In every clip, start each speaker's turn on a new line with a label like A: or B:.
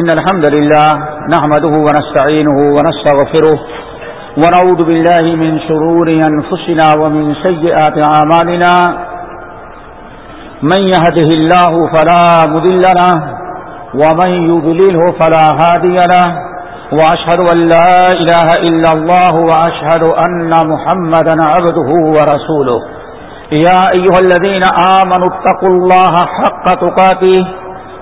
A: إن الحمد لله نحمده ونستعينه ونستغفره ونعوذ بالله من شرور أنفسنا ومن سيئات عمالنا من يهده الله فلا مذلنا ومن يذلله فلا هادي له وأشهد أن لا إله إلا الله وأشهد أن محمدا عبده ورسوله يا أيها الذين آمنوا اتقوا الله حق تقاته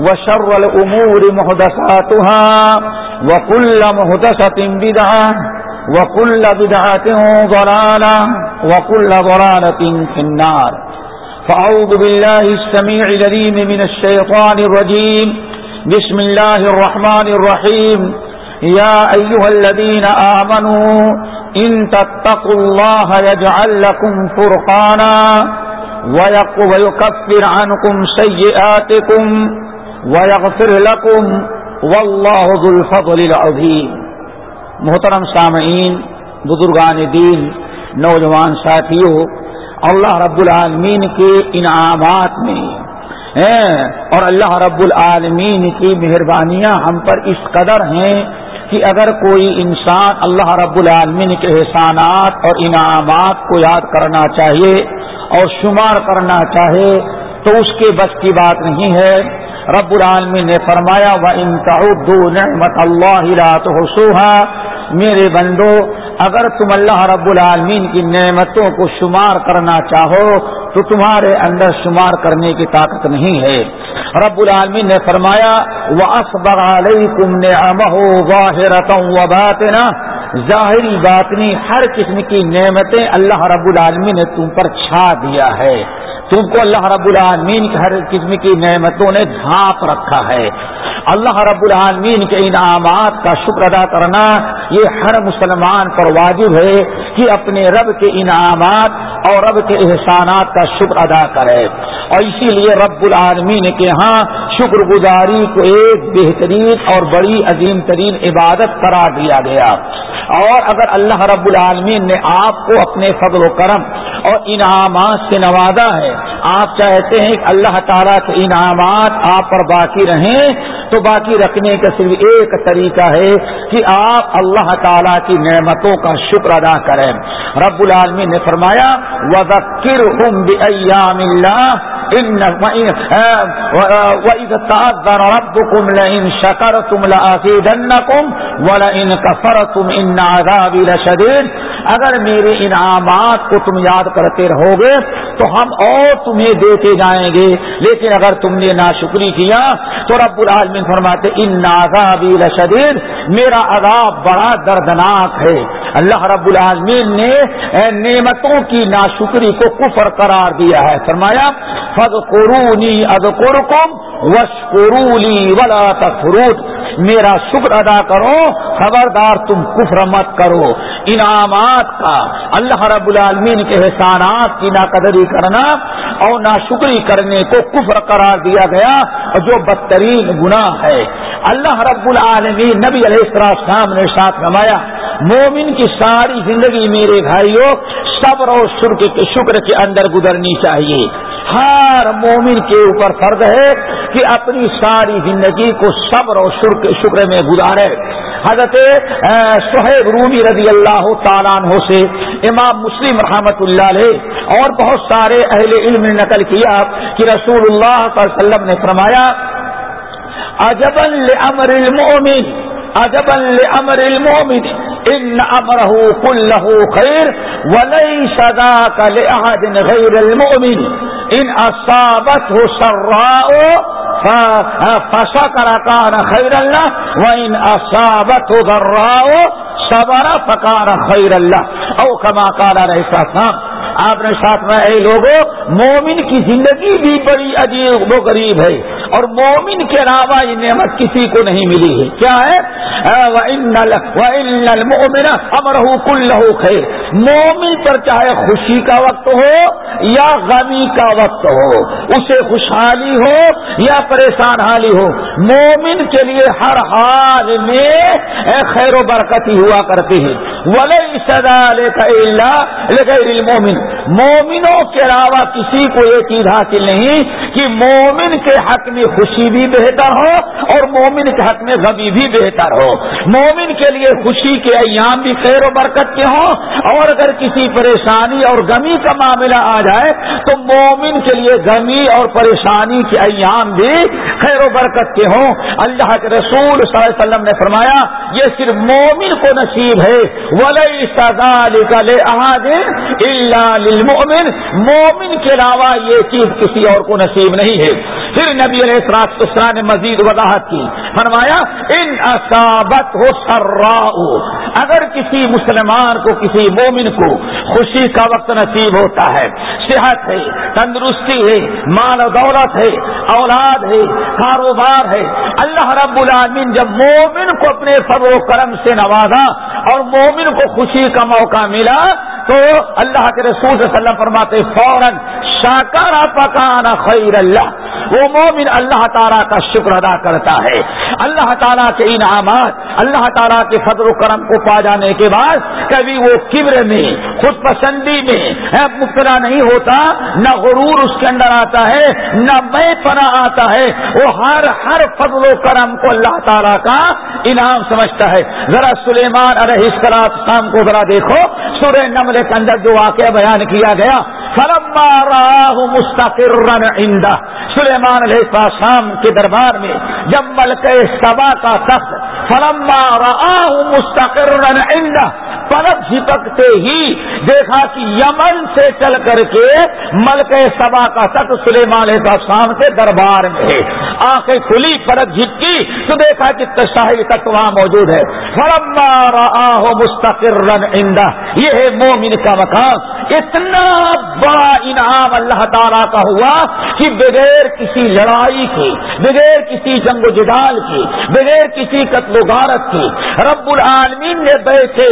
A: وشر الأمور محدثاتها وكل محدثة بدعة وكل بدعة ضلالة وكل ضلالة في النار. فأعوذ بالله السميع لليم من الشيطان الرجيم. بسم الله الرحمن الرحيم. يا أيها الذين آمنوا إن تتقوا الله يجعل لكم فرقانا ويكفر عنكم سيئاتكم ويغفر لكم واللہ ذو الفضل العظیم محترم سامعین بزرگان دین نوجوان ساتھیوں، اللہ رب العالمین کے انعامات میں اور اللہ رب العالمین کی مہربانیاں ہم پر اس قدر ہیں کہ اگر کوئی انسان اللہ رب العالمین کے احسانات اور انعامات کو یاد کرنا چاہیے اور شمار کرنا چاہے تو اس کے بس کی بات نہیں ہے۔ رب العالمین نے فرمایا وہ انتہدو نعمت اللہ حسوحا میرے بندو، اگر تم اللہ رب العالمین کی نعمتوں کو شمار کرنا چاہو، تو تمہارے اندر شمار کرنے کی طاقت نہیں ہے۔ رب العالمین نے فرمایا وہ اصبر علیکم نعمہ ظاہرتا و باتنا ظاہری باطنی ہر قسم کی نعمتیں اللہ رب العالمین نے تم پر چھا دیا ہے۔ تم کو اللہ رب العالمین کی ہر قسم کی نعمتوں نے ڈھانپ رکھا ہے۔ اللہ رب العالمین کے انعامات کا شکر ادا کرنا یہ ہر مسلمان پر واجب ہے کہ اپنے رب کے انعامات اور رب کے احسانات کا شکر ادا کرے۔ اور اسی لیے رب العالمین کے ہاں شکر گزاری کو ایک بہترین اور بڑی عظیم ترین عبادت قرار دیا گیا۔ اور اگر اللہ رب العالمین نے آپ کو اپنے فضل و کرم اور انعامات سے نوازا ہے، آپ چاہتے ہیں کہ اللہ تعالیٰ کے انعامات آپ پر باقی رہیں تو باقی رکھنے کا صرف ایک طریقہ ہے کہ آپ اللہ تعالیٰ کی نعمتوں کا شکر ادا کریں۔ رب العالمین نے فرمایا وزکر ہم ایام اللہ ربكم لئن شكرتم لأزيدنكم ولئن كفرتم إن اگر میرے انعامات کو تم یاد کرتے رہو گے تو ہم اور تمہیں دیتے جائیں گے۔ لیکن اگر تم نے ناشکری کیا تو رب العالمین فرماتے ان ناگابی رشدید میرا عذاب بڑا دردناک ہے۔ اللہ رب العالمین نے نعمتوں کی ناشکری کو کفر قرار دیا ہے۔ فرمایا فض قرونی اد قرکم وش قرولی ولا تفروت میرا شکر ادا کرو، خبردار تم کفر مت کرو۔ انعامات کا، اللہ رب العالمین کے احسانات کی ناقدری کرنا اور ناشکری کرنے کو کفر قرار دیا گیا، جو بدترین گناہ ہے۔ اللہ رب العالمین نبی علیہ السلام نے ساتھ نمایا۔ مومن کی ساری زندگی میرے بھائیوں، صبر اور شکر کے اندر گزرنی چاہیے۔ ہر مومن کے اوپر فرض ہے کہ اپنی ساری زندگی کو صبر اور شکر میں گزارے۔ حضرت سہیب رومی رضی اللہ تعالیٰ عنہ سے امام مسلم رحمت اللہ علیہ اور بہت سارے اہل علم نے نقل کیا کہ رسول اللہ صلی اللہ علیہ وسلم نے فرمایا اجبن المومن اجبن المومن ان امرہ کلہ خیر ولی سدا کل غیر المؤمن. ان اصابت ہو سراؤ فشا کرا کان خیر اللہ و ان اصابت ہو صبر فکان خیر اللہ او کما کالا رہتا تھا آپ نے ساتھ میں، اے لوگوں مومن کی زندگی بھی بڑی عجیب و غریب ہے۔ اور مومن کے علاوہ یہ نعمت کسی کو نہیں ملی ہے۔ کیا ہے؟ امر کل خیر مومن پر چاہے خوشی کا وقت ہو یا غمی کا وقت ہو، اسے خوشحالی ہو یا پریشان حالی ہو، مومن کے لیے ہر حال میں خیر و برکت ہی ہوا کرتی ہے۔ ولی سدا لے مومن مومنوں کے علاوہ کسی کو یہ چیز حاصل نہیں کہ مومن کے حق میں خوشی بھی بہتر ہو اور مومن کے حق میں غمی بھی بہتر ہو۔ مومن کے لیے خوشی کے ایام بھی خیر و برکت کے ہوں۔ اور اگر کسی پریشانی اور غمی کا معاملہ آ جائے، تو مومن کے لیے غمی اور پریشانی کے ایام بھی خیر و برکت کے ہوں۔ اللہ کے رسول صلی اللہ علیہ وسلم نے فرمایا، یہ صرف مومن کو نصیب ہے۔ ولی للمؤمن۔ مومن کے علاوہ یہ چیز کسی اور کو نصیب نہیں ہے۔ پھر نبی علیہ السلام نے مزید وضاحت کی۔ فرمایا، ان اصابت ہو سرا اگر کسی مسلمان کو، کسی مومن کو خوشی کا وقت نصیب ہوتا ہے، صحت ہے، تندرستی ہے، مال و دولت ہے، اولاد ہے، کاروبار ہے، اللہ رب العالمین جب مومن کو اپنے فضل و کرم سے نوازا اور مومن کو خوشی کا موقع ملا، تو اللہ کے رسول صلی اللہ علیہ وسلم فرماتے، فوراً شاکارا پکانا خیر اللہ. وہ مومن اللہ تعالیٰ کا شکر ادا کرتا ہے۔ اللہ تعالیٰ کے انعامات، اللہ تعالیٰ کے فضل و کرم کو پا جانے کے بعد کبھی وہ کبر میں، خود پسندی میں مبتلا نہیں ہوتا۔ نہ غرور اس کے اندر آتا ہے، نہ میں پنا آتا ہے۔ وہ ہر ہر فضل و کرم کو اللہ تعالیٰ کا انعام سمجھتا ہے۔ ذرا سلیمان ارح شام کو ذرا دیکھو۔ سورہ نمل کے اندر جو واقعہ بیان کیا گیا مستقر سلیمان علیہ السلام کے دربار میں جب ملک سبا کا تخت فلما راہ مستقر پلک جھپکتے ہی دیکھا کہ یمن سے چل کر کے ملک سبا کا تخت سلیمان علیہ السلام کے دربار میں ہے۔ آنکھیں کھلی پلک جھپکی تو دیکھا کہ تشاہی تک وہاں موجود ہے۔ فلما راہ مستقر یہ ہے مومن کا مقام۔ اتنا بڑا انعام اللہ تعالیٰ کا ہوا کہ بغیر کسی لڑائی کی بغیر کسی جنگ و جدال کی بغیر کسی قتل و غارت کی رب العالمین نے بیٹھے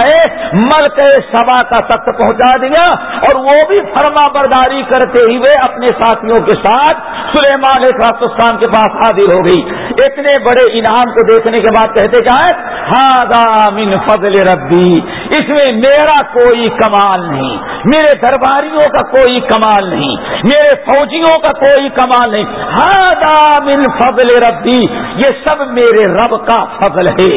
A: بیٹھائے ملک سبا کا تخت پہنچا دیا اور وہ بھی فرما برداری کرتے ہوئے اپنے ساتھیوں کے ساتھ سلیمان خاصان کے پاس حاضر ہو گئی۔ اتنے بڑے انعام کو دیکھنے کے بعد کہتے جائیں ہاں من فضل ربی، اس میں میرا کوئی کمال نہیں، میرے درباریوں کا کوئی کمال نہیں، میرے فوجیوں کا کوئی کمال نہیں۔ ہاں من فضل ربی، یہ سب میرے رب کا فضل ہے۔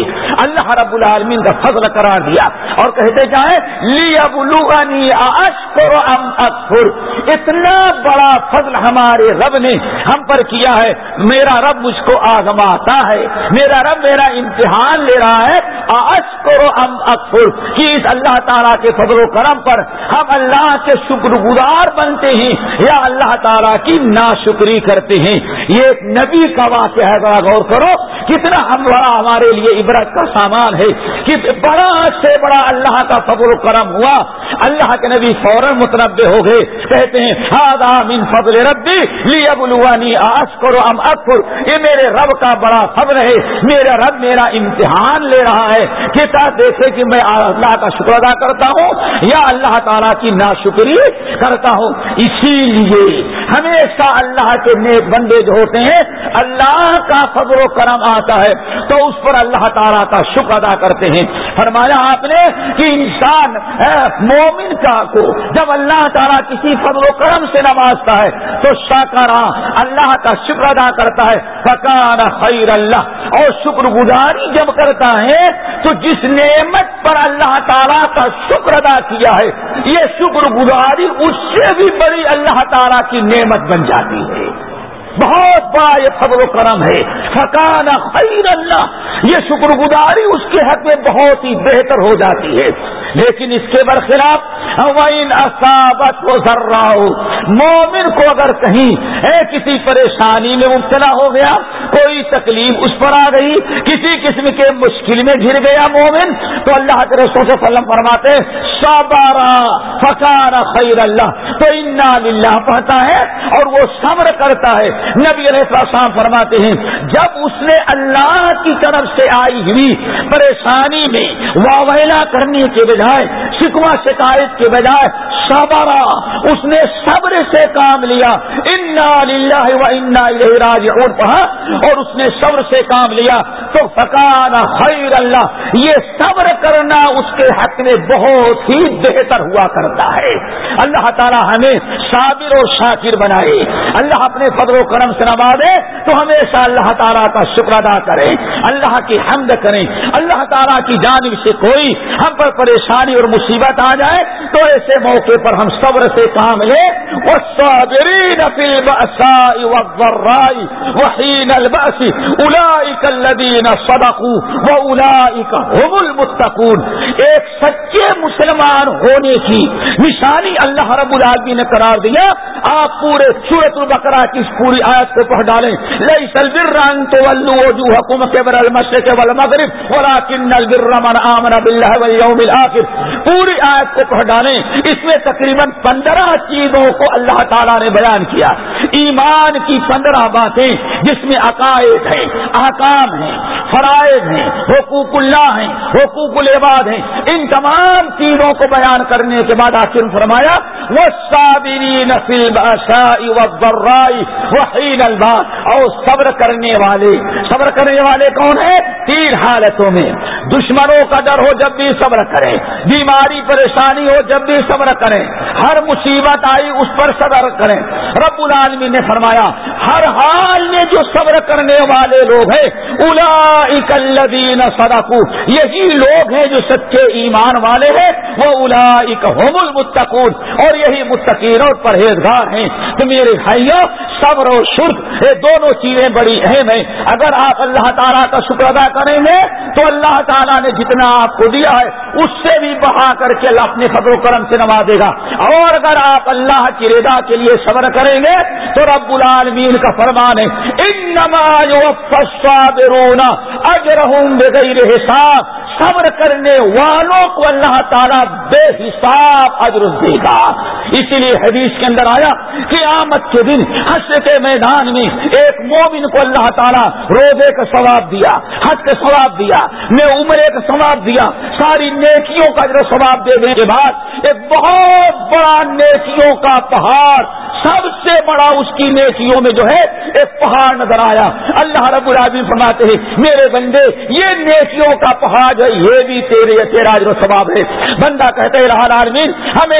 A: اللہ رب العالمین کا فضل قرار دیا۔ اور کہتے جائیں لی ابلوغنی اشکر ام اکفر اتنا بڑا فضل ہمارے رب نے ہم پر کیا ہے۔ میرا رب مجھ کو آزماتا ہے۔ میرا رب میرا امتحان لے رہا ہے۔ اشکر ام اکفر کہ اس اللہ تعالیٰ کے فضل و کرم پر ہم اللہ کے شکر گزار بنتے ہیں۔ یا اللہ تعالیٰ کی ناشکری کرتے ہیں۔ یہ ایک نبی کا واقعہ ہے۔ بڑا غور کرو۔ کتنا ہم بڑا ہمارے لیے عبرت کا سامان ہے۔ کہ بڑا سے بڑا اللہ کا فضل و کرم ہوا۔ اللہ کے نبی فوراً متنوع ہو گئے۔ کہتے ہیں من فضل ربی لی ابلوانی آس کرو ام اکفر یہ میرے رب کا بڑا فضل ہے۔ میرا رب میرا امتحان لے رہا ہے۔ کہ دیکھے کہ میں اللہ کا شکر ادا کرتا ہوں یا اللہ تعالیٰ کی ناشکری کرتا ہوں۔ اسی لیے ہمیشہ اللہ کے نیک بندے جو ہوتے ہیں، اللہ کا فضل و کرم آتا ہے۔ تو اس پر اللہ تعالیٰ کا شکر ادا کرتے ہیں۔ فرمایا آپ نے کہ انسان مومن کا کو جب اللہ تعالیٰ کسی فضل و کرم سے نوازتا ہے، تو شاکارا اللہ کا شکر ادا کرتا ہے۔ فکان خیر اللہ۔ اور شکر گزاری جب کرتا ہے، تو جس نعمت پر اللہ تعالیٰ کا شکر ادا کیا ہے، یہ شکر گزاری اس سے بھی بڑی اللہ تعالیٰ کی نعمت بن جاتی ہے۔ بہت بڑا یہ فضل و کرم ہے۔ فکان خیر اللہ۔ یہ شکر گزاری اس کے حق میں بہت ہی بہتر ہو جاتی ہے۔ لیکن اس کے برخلاف اصابت و ذرا مومن کو اگر کہیں، اے کسی پریشانی میں مبتلا ہو گیا، کوئی تکلیف اس پر آ گئی، کسی قسم کے مشکل میں گر گیا مومن، تو اللہ کے رسول سے وسلم فرماتے سابارہ فکار خیر اللہ۔ تو انا للہ پڑھتا ہے اور وہ صبر کرتا ہے۔ نبی علیہ السلام فرماتے ہیں، جب اس نے اللہ کی طرف سے آئی ہوئی پریشانی میں واویلا کرنے کے بجائے شکوا شکایت کے بجائے صبر، اس نے صبر سے کام لیا۔ انا للہ و انا راج اور پڑھا اور اس نے صبر سے کام لیا۔ تو فکان خیر اللہ یہ صبر کرنا اس کے حق میں بہت ہی بہتر ہوا کرتا ہے۔ اللہ تعالی ہمیں صابر اور شاکر بنائے۔ اللہ اپنے فضل و کرم سے نوازے تو ہمیشہ اللہ تعالیٰ کا شکر ادا کریں اللہ کی حمد کریں اللہ تعالیٰ کی جانب سے کوئی ہم پر پریشانی اور مصیبت آ جائے تو ایسے موقع پر ہم صبر سے کام لیں۔ والصابرین فی البأساء والضراء وحین البأس اولئک الذین صدقوا واولئک هم المتقون۔ ایک سچے مسلمان ہونے کی نشانی اللہ رب العالمین نے قرار دیا، آپ پورے سورت البقرہ کی پوری آیت کو پڑھ ڈالیں۔ لئی سلبر رنگ تو ولو وجو حکومت المشرق والمغرب، ولكن البر من آمن بالله الاخر پوری آیت کو پڑھ ڈالیں۔ اس میں تقریباً پندرہ چیزوں کو اللہ تعالیٰ نے بیان کیا۔ ایمان کی پندرہ باتیں، جس میں عقائد ہیں، احکام ہیں، فرائض ہیں، حقوق اللہ ہیں، حقوق العباد ہیں۔ ان تمام چیزوں کو بیان کرنے کے بعد آخر فرمایا وہ صابرین فی الباشاء والضراء وحین الباس اور صبر کرنے والے، صبر کرنے والے کون ہیں؟ تین حالتوں میں. دشمنوں کا ڈر ہو جب بھی صبر کریں بیماری پریشانی ہو جب بھی صبر کریں ہر مصیبت آئی اس پر صبر کریں رب العالمین نے فرمایا، ہر حال میں جو صبر کرنے والے لوگ ہیں الا اکلدین سڑکو یہی لوگ ہیں جو سچے ایمان والے ہیں وہ الا ہوم المتقون، اور یہی متقین اور پرہیزگار ہیں۔ تو میرے بھائیوں صبر و شرط یہ دونوں چیزیں بڑی اہم ہیں۔ اگر آپ اللہ تعالیٰ کا شکر ادا کریں گے، تو اللہ تعالیٰ نے جتنا آپ کو دیا ہے، اس سے بھی بہا کر کے اللہ اپنے فضل و کرم سے نوازے گا۔ اور اگر آپ اللہ کی رضا کے لیے صبر کریں گے، تو رب العالمین کا فرمان ہے ان نماز رونا اجرحم بغیر حساب۔ صبر کرنے والوں کو اللہ تعالیٰ بے حساب اجر دے گا۔ اسی لیے حدیث کے اندر آیا کہ آمد کے دن حسر کے میدان میں ایک مومن کو اللہ تعالیٰ روزے کا ثواب دیا، حج کا ثواب دیا میں عمرے کا ثواب دیا، ساری نیکیوں کا جو ثواب دینے کے بعد ایک بہت بڑا نیکیوں کا پہاڑ، سب سے بڑا اس کی نیکیوں میں جو ہے ایک پہاڑ نظر آیا۔ اللہ رب العالمین فرماتے ہیں، میرے بندے، یہ نیکیوں کا پہاڑ ہے یہ بھی تیرے تیرا جو ثواب ہے۔ بندہ کہتے رہا عالمین ہمیں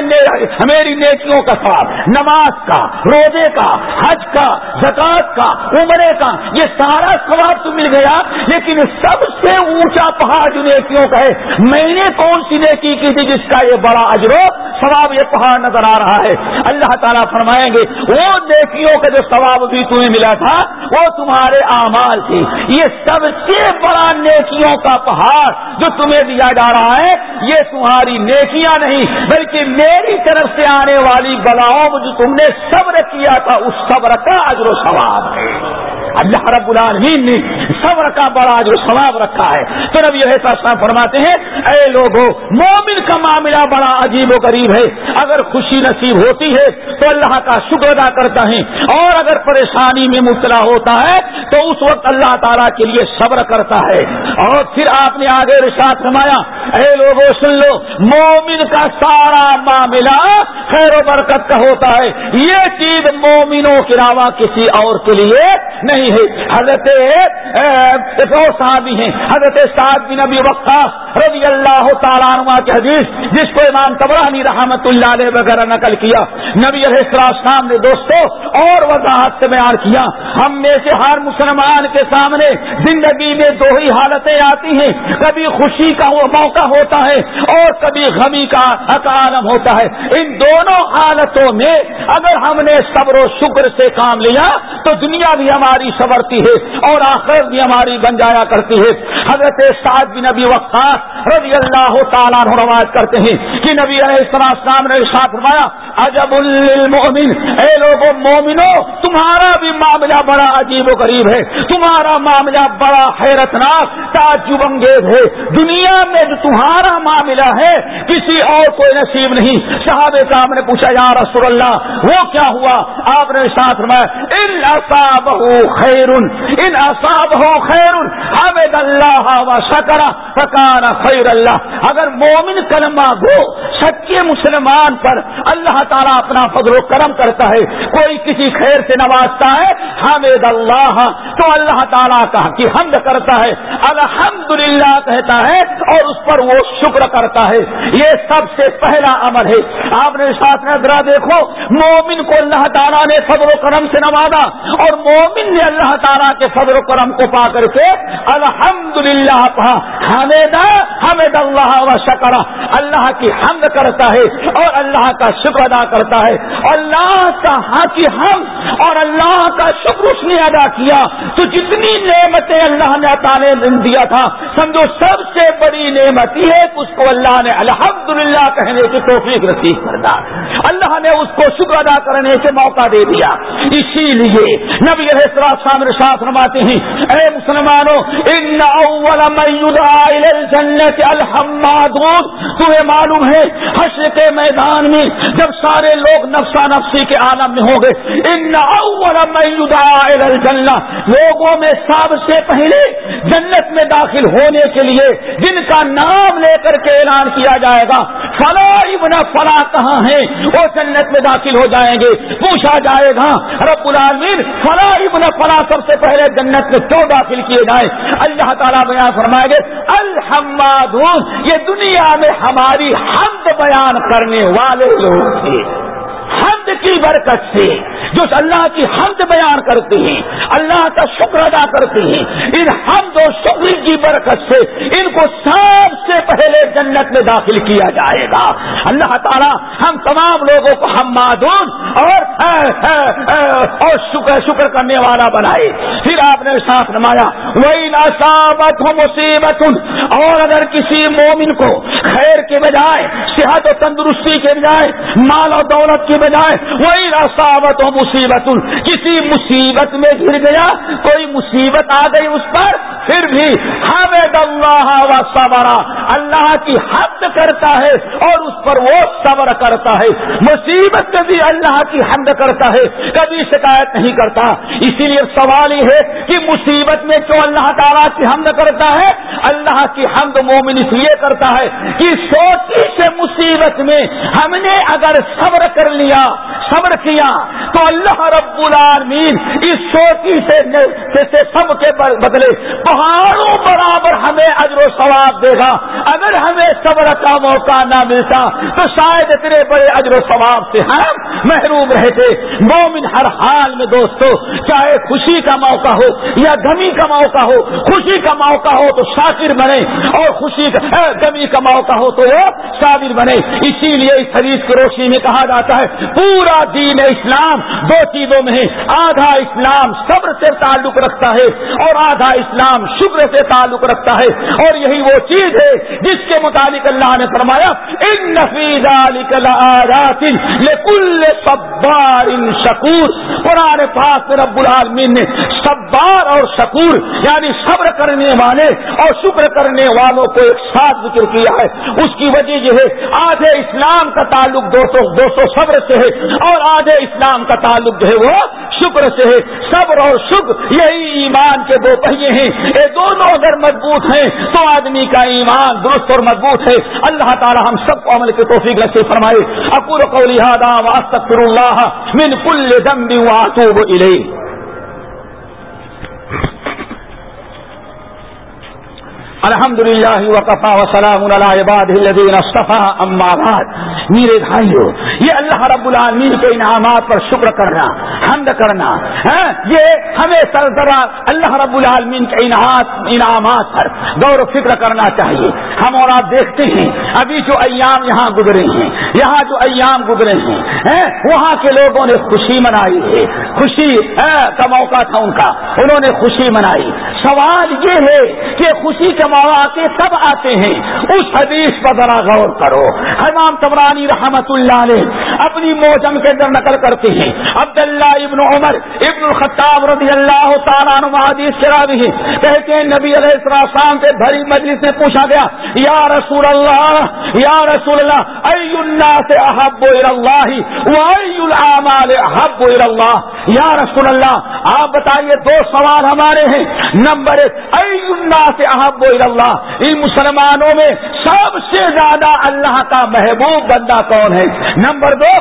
A: میری نیکیوں کا ثواب، نماز کا، روزے کا، حج کا زکات کا، عمرے کا، یہ سارا ثواب تو مل گیا، لیکن سب سے اونچا پہاڑ جو نیکیوں کا ہے، میں نے کون سی نیکی کی تھی جس کا یہ بڑا اجرو ثواب یہ پہاڑ نظر آ رہا ہے؟ اللہ تعالیٰ فرمائیں گے، وہ نیکیوں کا جو ثواب بھی تمہیں ملا تھا، وہ تمہارے اعمال تھی یہ سب سے بڑا نیکیوں کا پہاڑ جو تمہیں دیا جا رہا ہے، یہ تمہاری نیکیاں نہیں، بلکہ میری طرف سے آنے والی بلاؤں جو تم نے صبر کیا تھا، اس صبر کا اجر و ثواب ہے۔ اللہ رب العالمین نے صبر کا بڑا جو ثواب رکھا ہے۔ تو نبی ایسا فرماتے ہیں، اے لوگوں مومن کا معاملہ بڑا عجیب و غریب ہے۔ اگر خوشی نصیب ہوتی ہے تو اللہ کا شکر ادا کرتا ہے۔ اور اگر پریشانی میں مبتلا ہوتا ہے تو اس وقت اللہ تعالیٰ کے لیے صبر کرتا ہے۔ اور پھر آپ نے آگے رشاط فرمایا، اے لوگوں سن لو، مومن کا سارا معاملہ خیر و برکت کا ہوتا ہے۔ یہ چیز مومنوں کے علاوہ کسی اور کے لیے نہیں ہے۔ حضرت صحابی ہیں۔ حضرت سعد بن ابی وقاص رضی اللہ تعالیٰ عنہ کی حدیث، جس کو امام تبرانی رحمت اللہ علیہ وغیرہ نقل کیا۔ نبی علیہ السلام نے دوستوں اور وضاحت سے بیان کیا۔ ہم میں سے ہر مسلمان کے سامنے زندگی میں دو ہی حالتیں آتی ہیں۔ کبھی خوشی کا موقع ہوتا ہے، اور کبھی غمی کا عالم ہوتا ہے۔ ان دونوں حالتوں میں اگر ہم نے صبر و شکر سے کام لیا، تو دنیا بھی ہماری سبرتی ہے اور آخر بھی ہماری بن جایا کرتی ہے۔ حضرت سعد بن نبی وقاص رضی اللہ تعالیٰ روایت کرتے ہیں کہ نبی علیہ السلام نے ساتھ فرمایا، عجب المؤمن اے لوگوں مومنو، تمہارا بھی معاملہ بڑا عجیب و غریب ہے۔ تمہارا معاملہ بڑا حیرتناک، تعجب انگیز ہے۔ دنیا میں جو تمہارا معاملہ ہے، کسی اور کوئی نصیب نہیں۔ صحابہ کرام نے پوچھا، یا رسول اللہ، وہ کیا ہوا؟ آپ نے ساتھ میں ان خیر ان اصاب ہو خیر حمد اللہ و شکر، فکان خیر اللہ۔ اگر مومن کلمہ گو، سچے مسلمان پر اللہ تعالیٰ اپنا فضل و کرم کرتا ہے، کوئی کسی خیر سے نوازتا ہے، حمد اللہ، تو اللہ تعالیٰ کا کی حمد کرتا ہے۔ الحمد کہتا ہے اور اس پر وہ شکر کرتا ہے۔ یہ سب سے پہلا امر ہے۔ آپ نے ساتھ میں ذرا دیکھو، مومن کو اللہ تعالیٰ نے فضل و کرم سے نوازا اور مومن نے اللہ تعالیٰ کے فضل و کرم کو پا کر کے الحمد للہ کہا حمیدہ حمد اللہ و شکر اللہ کی حمد کرتا ہے اور اللہ کا شکر ادا کرتا ہے۔ اللہ کا ہاں کی ہم اور اللہ کا شکر اس نے ادا کیا۔ تو جتنی نعمتیں اللہ نے تعالی دیا تھا، سمجھو سب سے بڑی نعمت یہ ہے اس کو اللہ نے الحمدللہ کہنے کی توفیق نصیب کرنا اللہ نے اس کو شکر ادا کرنے کے موقع دے دیا۔ اسی لیے نبی سامنے ساتھ نماتے ہیں، اے مسلمانوں، ان اول الجنت الحمادون، تمہیں معلوم ہے، حشر کے میدان میں جب سارے لوگ نفسا نفسی کے عالم میں ہوں گے۔ ان اول الجنہ، لوگوں میں سب سے پہلے جنت میں داخل ہونے کے لیے جن کا نام لے کر کے اعلان کیا جائے گا۔ فلاں ابن فلاں کہاں ہیں وہ جنت میں داخل ہو جائیں گے، پوچھا جائے گا، رب العالمین فلاں ابن فلاں سب سے پہلے جنت میں کیوں داخل کیے جائیں؟ اللہ تعالیٰ بیان فرمائے گے الحماد یہ دنیا میں ہماری حمد بیان کرنے والے لوگ تھے۔ حمد کی برکت سے۔ جو اللہ کی حمد بیان کرتے ہیں، اللہ کا شکر ادا کرتے ہیں۔ ان حمد و شکر کی برکت سے ان کو سب سے پہلے جنت میں داخل کیا جائے گا۔ اللہ تعالیٰ ہم تمام لوگوں کو ہم معدون اور اور شکر شکر کرنے والا بنائے۔ پھر آپ نے ساتھ نمایا وہی ناسابت ہو مصیبت اور اگر کسی مومن کو خیر کے بجائے، صحت و تندرستی کے بجائے، مال و دولت کے بجائے وہی رساوت و مصیبت کسی مصیبت میں گر گیا، کوئی مصیبت آ گئی اس پر، پھر بھی ہم حمد اللہ و صبرا اللہ کی حد کرتا ہے اور اس پر وہ صبر کرتا ہے۔ مصیبت میں بھی اللہ کی حمد کرتا ہے، کبھی شکایت نہیں کرتا۔ اسی لیے سوال یہ ہے کہ مصیبت میں کیوں اللہ تعالیٰ کی حمد کرتا ہے؟ اللہ کی حمد مومن اس لیے کرتا ہے کہ سوچی سے مصیبت میں ہم نے اگر صبر کر لیا، صبر کیا تو اللہ رب العالمین اس سوچی سے سب کے بدلے۔ پہاڑوں برابر ہمیں اجر و ثواب دے گا۔ اگر ہمیں صبر کا موقع نہ ملتا، تو شاید اتنے بڑے اجر و ثواب سے ہم محروم رہتے۔ مومن ہر حال میں دوستو، چاہے خوشی کا موقع ہو یا گمی کا موقع ہو، خوشی کا موقع ہو تو شاکر بنے۔ اور خوشی کا گمی کا موقع ہو تو وہ بنے۔ اسی لیے اس حدیث کی روشنی میں کہا جاتا ہے، پورا دین اسلام دو چیزوں میں ہے۔ آدھا اسلام صبر سے تعلق رکھتا ہے اور آدھا اسلام شکر سے تعلق رکھتا ہے اور یہی وہ چیز ہے جس کے مطابق اللہ نے فرمایا ان نفیز ان شکور قرآن پاک رب العالمین نے صبار اور شکور یعنی صبر کرنے والے اور شکر کرنے والوں کو ایک ساتھ ذکر کیا ہے۔ اس کی وجہ یہ ہے آدھے اسلام کا تعلق دو سو دو سو صبر سے ہے اور آدھے اسلام کا تعلق جو ہے وہ شکر سے ہے۔ صبر اور شکر، یہی ایمان کے دو پہیے ہیں۔ یہ دونوں اگر مضبوط ہیں تو آدمی کا ایمان درست اور مضبوط ہے۔ اللہ تعالی ہم سب کو عمل کے توفیق نصیب فرمائے۔ اکور کو لہٰذا واستغفر اللہ من کل ذنب واتوب الیہ۔ الحمد للہ وقفا وسلام الباد اما بعد۔ میرے بھائیو، یہ اللہ رب العالمین کے انعامات پر شکر کرنا۔ حمد کرنا ہاں، یہ ہمیں سر اللہ رب العالمین کے انعامات پر غور و فکر کرنا چاہیے۔ ہم اور آپ دیکھتے ہیں ابھی جو ایام یہاں گزرے ہیں یہاں جو ایام گزرے ہیں ہاں، وہاں کے لوگوں نے خوشی منائی ہے۔ خوشی ہاں؟ کا موقع تھا ان کا۔ انہوں نے خوشی منائی۔ سوال یہ ہے کہ خوشی کے مواقع سب آتے ہیں؟ اس حدیث پر ذرا غور کرو۔ حمام تبرانی رحمت اللہ علیہ اپنی موجم کے اندر نقل کرتے ہیں۔ عبداللہ ابن عمر ابن الخطاب رضی اللہ تعالیٰ حدیث شرابی کہتے ہیں نبی علیہ السلام سے بھری مجلس میں پوچھا گیا، یا رسول اللہ، یا رسول اللہ اے اللہ سے احب اللہ، و ای العمال احب اللہ یا رسول اللہ، آپ بتائیے دو سوال ہمارے ہیں۔ نمبر ایک ای احب اللہ ان مسلمانوں میں سب سے زیادہ اللہ کا محبوب بندہ کون ہے؟ نمبر دو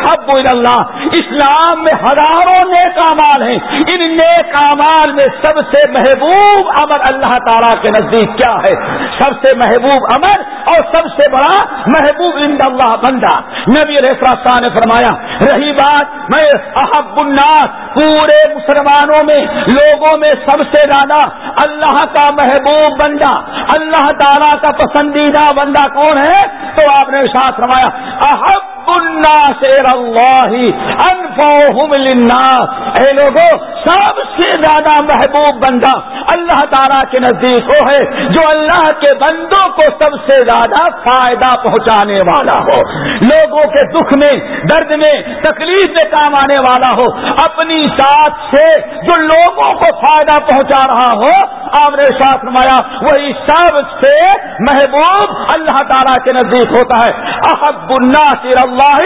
A: حب اللہ اسلام میں ہزاروں نیک امال ہیں۔ ان نیک امال میں سب سے محبوب عمل اللہ تعالیٰ کے نزدیک کیا ہے؟ سب سے محبوب عمل اور سب سے بڑا محبوب ان اللہ بندہ۔ نبی علیہ نے فرمایا، رہی بات میں احب الناس پورے مسلمانوں میں، لوگوں میں سب سے زیادہ اللہ کا محبوب بندہ، اللہ تعالیٰ کا پسندیدہ بندہ کون ہے؟ تو آپ نے ساتھ روایا احب اللہ اے لوگوں سب سے زیادہ محبوب بندہ اللہ تعالیٰ کے نزدیک وہ ہے جو اللہ کے بندوں کو سب سے زیادہ فائدہ پہنچانے والا ہو۔ لوگوں کے دکھ میں، درد میں، تکلیف میں کام آنے والا ہو۔ اپنی ساتھ سے جو لوگوں کو فائدہ پہنچا رہا ہو آپ نے ساتھ نمایا وہی سب سے محبوب اللہ تعالیٰ کے نزدیک ہوتا ہے۔ احب الناس اللہ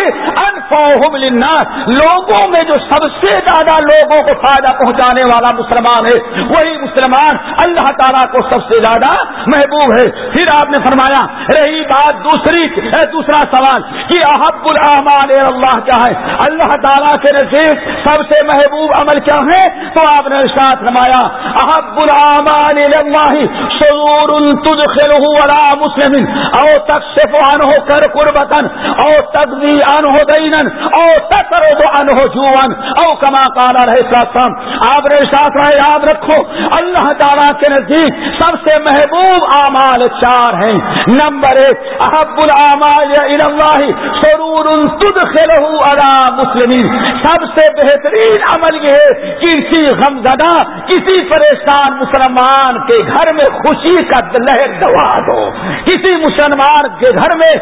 A: انفوہم للناس۔ لوگوں میں جو سب سے زیادہ لوگوں کو فائدہ پہنچانے والا مسلمان ہے۔ وہی مسلمان اللہ تعالیٰ کو سب سے زیادہ محبوب ہے۔ پھر آپ نے فرمایا، رہی بات دوسری دوسرا سوال، کہ احب الرحمان اللہ کیا ہے؟ اللہ تعالیٰ کے نزدیک سب سے محبوب عمل کیا ہے؟ تو آپ نے ساتھ نمایا احب الرحمان اللہ سرور تدخلہ ولا مسلم، او تکشف عنہ کر قربتن او تقضی عنہ دینن او تطرد عنہ جوان او کما قال علیہ السلام آپ نے ساتھ رہے یاد رکھو۔ اللہ تعالیٰ کے نزدیک سب سے محبوب اعمال چار ہیں۔ نمبر ایک، احب العمال اللہ سرور تدخلہ علی مسلمین۔ سب سے بہترین عمل یہ ہے کسی غم زدہ کسی پریشان مسلمان کے گھر میں خوشی کا لہر دوا دو۔ کسی مسلمان کے گھر میں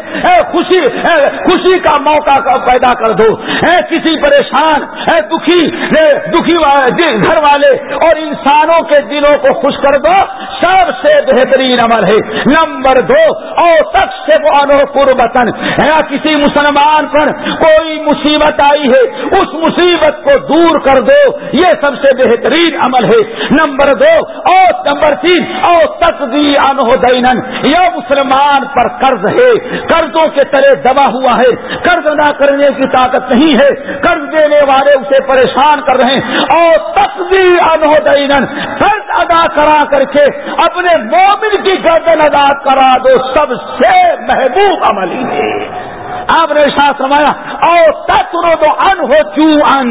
A: خوشی خوشی کا موقع پیدا کر دو۔ کسی پریشان دکھی دکھی گھر والے اور انسانوں کے دلوں کو خوش کر دو سب سے بہترین عمل ہے۔ نمبر دو اور تک سے وہ قربتن یا کسی مسلمان پر کوئی مصیبت آئی ہے، اس مصیبت کو دور کر دو۔ یہ سب سے بہترین عمل ہے۔ نمبر دو اور نمبر تین اور تک بھی دینن یا مسلمان پر قرض ہے۔ قرضوں کے طرح دبا ہوا ہے۔ قرض ادا کرنے کی طاقت نہیں ہے۔ قرض دینے والے اسے پریشان کر رہے ہیں۔ اور تصویر انہوں قرض ادا کرا کر کے اپنے مومن کی گردن ادا کرا دو سب سے محبوب عملی۔ ہے آپ نے ساتھ روایا اور تتر دو ان ہو چو ان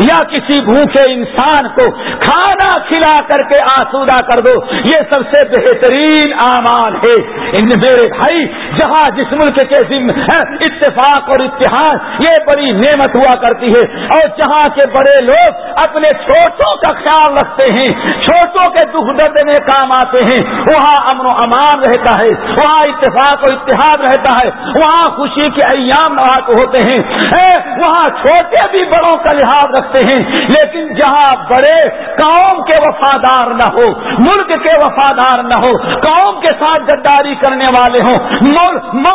A: یا کسی بھوکے انسان کو کھانا کھلا کر کے آسودا کر دو، یہ سب سے بہترین امان ہے۔ ان میرے بھائی، جہاں جس ملک کے اتفاق اور اتحاد، یہ بڑی نعمت ہوا کرتی ہے۔ اور جہاں کے بڑے لوگ اپنے چھوٹوں کا خیال رکھتے ہیں، چھوٹوں کے دکھ درد میں کام آتے ہیں، وہاں امن و امان رہتا ہے، وہاں اتفاق اور اتحاد رہتا ہے، وہاں خوشی کے ایام ہوتے ہیں۔ وہاں چھوٹے بھی بڑوں کا لحاظ رکھتے ہیں، لیکن جہاں بڑے قوم کے وفادار نہ ہو، ملک کے وفادار نہ ہو، قوم کے ساتھ گداری کرنے والے ہوں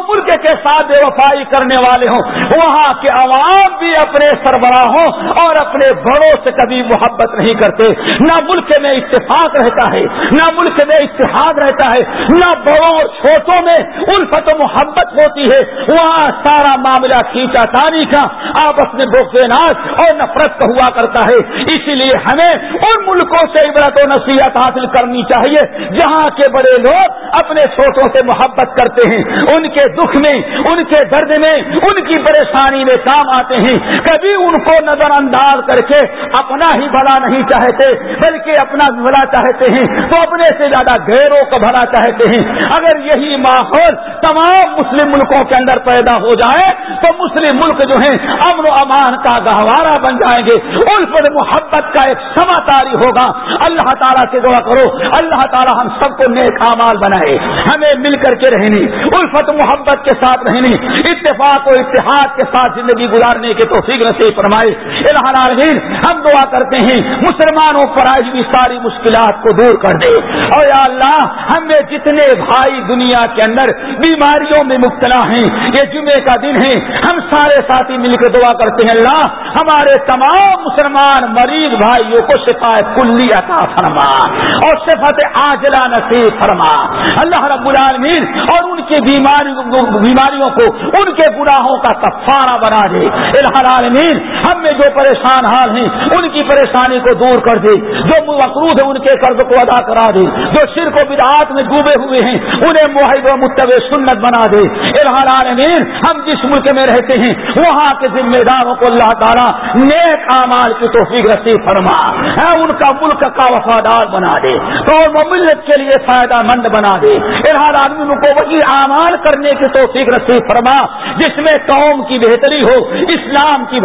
A: ملک کے ساتھ بے وفائی کرنے والے ہوں، وہاں کے عوام بھی اپنے سربراہوں اور اپنے بڑوں سے کبھی محبت نہیں کرتے۔ نہ ملک میں اتفاق رہتا ہے، نہ ملک میں اتحاد رہتا ہے، نہ بڑوں اور چھوٹوں میں الفت و محبت ہوتی ہے۔ وہاں سارا معاملہ کھینچا تانی کا آپس میں ناچ اور نفرت کا ہوا کرتا ہے۔ اسی لیے ہمیں ان ملکوں سے عبرت و نصیحت حاصل کرنی چاہیے، جہاں کے بڑے لوگ اپنے چھوٹوں سے محبت کرتے ہیں۔ ان کے دکھ میں، ان کے درد میں، ان کی پریشانی میں کام آتے ہیں۔ کبھی ان کو نظر انداز کر کے اپنا ہی بھلا نہیں چاہتے، بلکہ اپنا بھلا چاہتے ہیں۔ تو اپنے سے زیادہ گہروں کا بھلا چاہتے ہیں۔ اگر یہی ماحول تمام مسلم ملکوں کے اندر پیدا ہو جائے تو مسلم ملک جو ہیں امن و امان کا گہوارہ بن جائیں گے۔ ان پر محبت کا ایک سما تاری ہوگا۔ اللہ تعالیٰ سے دعا کرو۔ اللہ تعالیٰ ہم سب کو نیک امال بنائے۔ ہمیں مل کر کے رہنی الفت محبت کے ساتھ رہنی اتفاق و اتحاد کے ساتھ زندگی گزارنے کے تو فکر سے فرمائے العالمین، ہم دعا کرتے ہیں۔ مسلمانوں پر آج بھی ساری مشکلات کو دور کر دے۔ اور یا اللہ، ہمیں جتنے بھائی دنیا کے اندر بیماریوں میں مبتلا ہیں، یہ جمعے کا دن ہے۔ ہم سارے ساتھی مل کے دعا کرتے ہیں، اللہ ہمارے تمام مسلمان مریض بھائیوں کو شفایت کلی عطا فرما اور صفت آجلا نصیب فرما۔ اللہ رب العالمین اور ان کی بیماریوں کو، ان کے گناہوں کا کفارہ بنا دے۔ العالمین، ہم میں جو پریشان حال ہیں، ان کی پریشانی کو دور کر دے۔ جو مقروض ہے ان کے قرض کو ادا کرا دے۔ جو شرک و بدعات میں ڈوبے ہوئے ہیں، انہیں معاہد و متب سنت بنا دے۔ العالمین، ہم ہم جس ملک میں رہتے ہیں، وہاں کے ذمہ داروں کو اللہ تعالیٰ نیک اعمال کی توفیق رسی فرما۔ ہے ان کا ملک کا وفادار بنا دے تو ملت کے لیے فائدہ مند بنا دے۔ العالمین کو وہی اعمال کرنے کی توفیق رسی فرما، جس میں قوم کی بہتری ہو، اسلام کی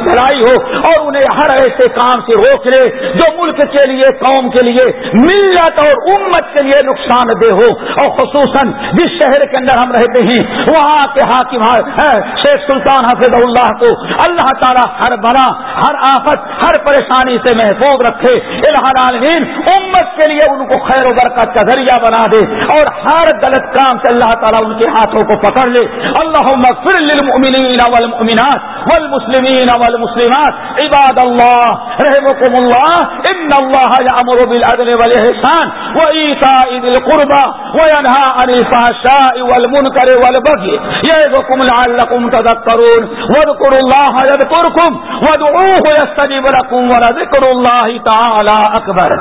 A: بھلائی ہو اور انہیں ہر ایسے کام سے روک لے جو ملک کے لیے، قوم کے لیے ملت اور امت کے لیے نقصان دہ ہو۔ اور خصوصاً جس شہر کے اندر ہم رہتے ہیں، وہاں کے حاکم شیخ سلطان حفظ اللہ کو اللہ تعالیٰ ہر بنا ہر آفت، ہر پریشانی سے محفوظ رکھے۔ العالمین، امت کے لیے ان کو خیر و برکت کا ذریعہ بنا دے اور ہر غلط کام سے اللہ تعالیٰ ان کے ہاتھوں کو پکڑ لے۔ اللہ مغفر للمؤمنین والمؤمنات والمسلمین والمسلمات۔ عباد اللہ رحمكم اللہ، ان اللہ یامر بالعدل والاحسان وایتاء ذی القربى وینهى عن الفحشاء والمنکر والبغي یعظکم لعلکم تذکرون واذکروا اللہ یذکرکم وادعوه یستجب لکم ولذکر اللہ تعالی اکبر